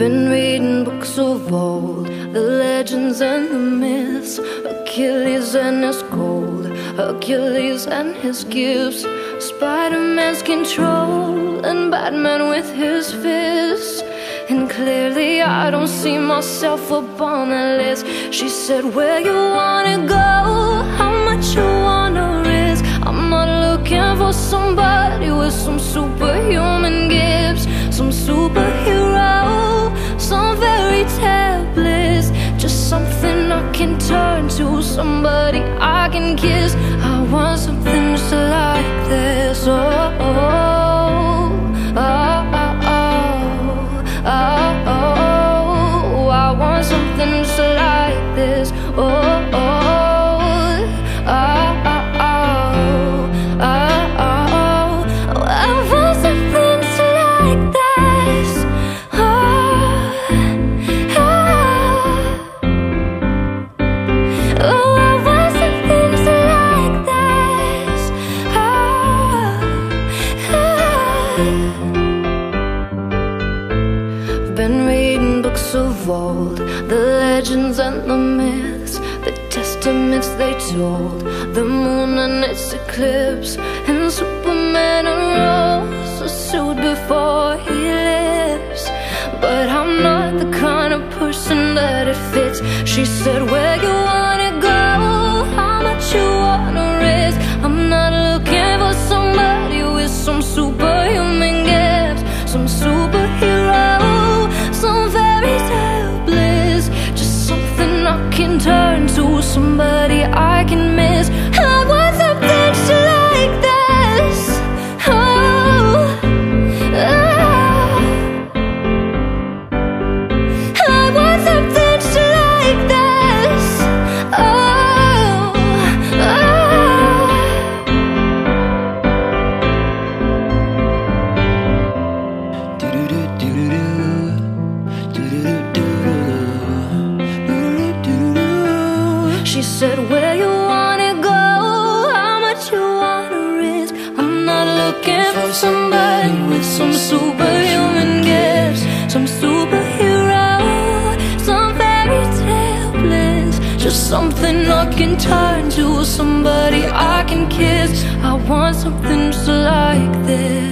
been reading books of old, the legends and the myths, Achilles and his gold, Hercules and his gifts, Spider-Man's control, and Batman with his fists. And clearly I don't see myself upon that list. She said, Where you wanna go? How much you wanna risk? I'm not looking for somebody with some superhuman can turn to, somebody I can kiss. Oh. Been reading books of old, the legends and the myths, the testaments they told, the moon and its eclipse, and Superman unrolls a suit before he lives. But I'm not the kind of person that it fits. She said, Where you She said, Where you wanna go? How much you wanna risk? I'm not looking for somebody with some superhuman gifts, some superhero, some fairy tale bliss. Just something I can turn to, somebody I can kiss. I want something just like this.